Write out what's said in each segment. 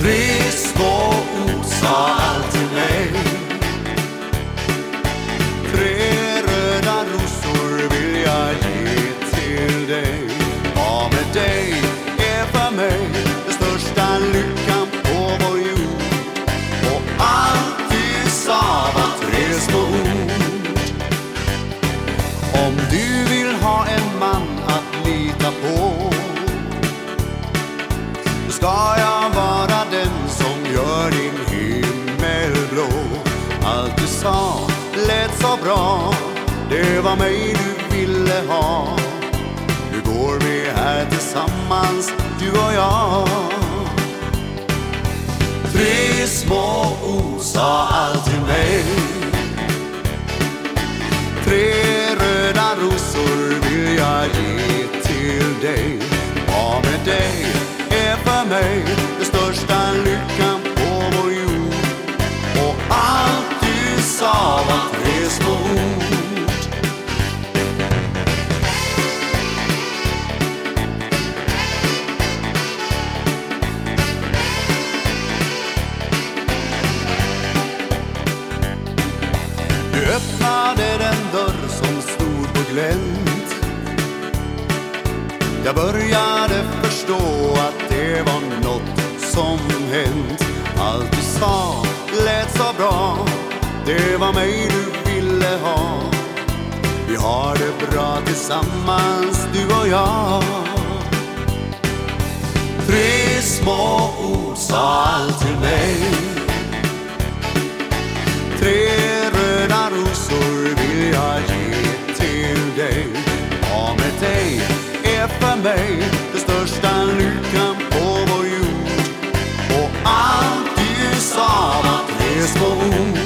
Tre små ord sa allt till mig. Tre röda rosor vill jag ge till dig. Var med dig är för mig den största lyckan på vår jord. Och allt vi sa var tre små ord. Om du vill ha en man att lita på ska jag sa lät så bra. Det var mig du ville ha. Nu går vi här tillsammans, du och jag. Tre små ord sa allt till mig. Tre röda rosor vill jag ge till dig. Var med dig är för mig den största lyckan öppnade den dörr som stod på glänt Jag började förstå att det var något som hänt. Allt du sa lät så bra. Det var mig du ville ha. Vi har det bra tillsammans, du och jag. Tre små ord sa allt till mig. För mig. Det största lyckan på vår jord. Och allt du sa var tre små ord.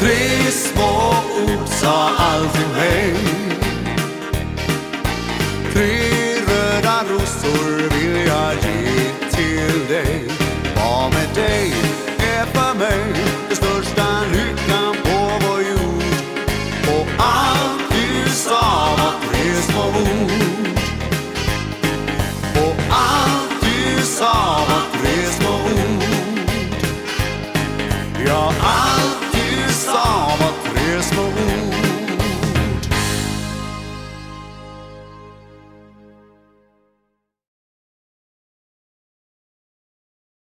Tre små ord sa allt till mig Tre röda rosor vill jag ge till dig.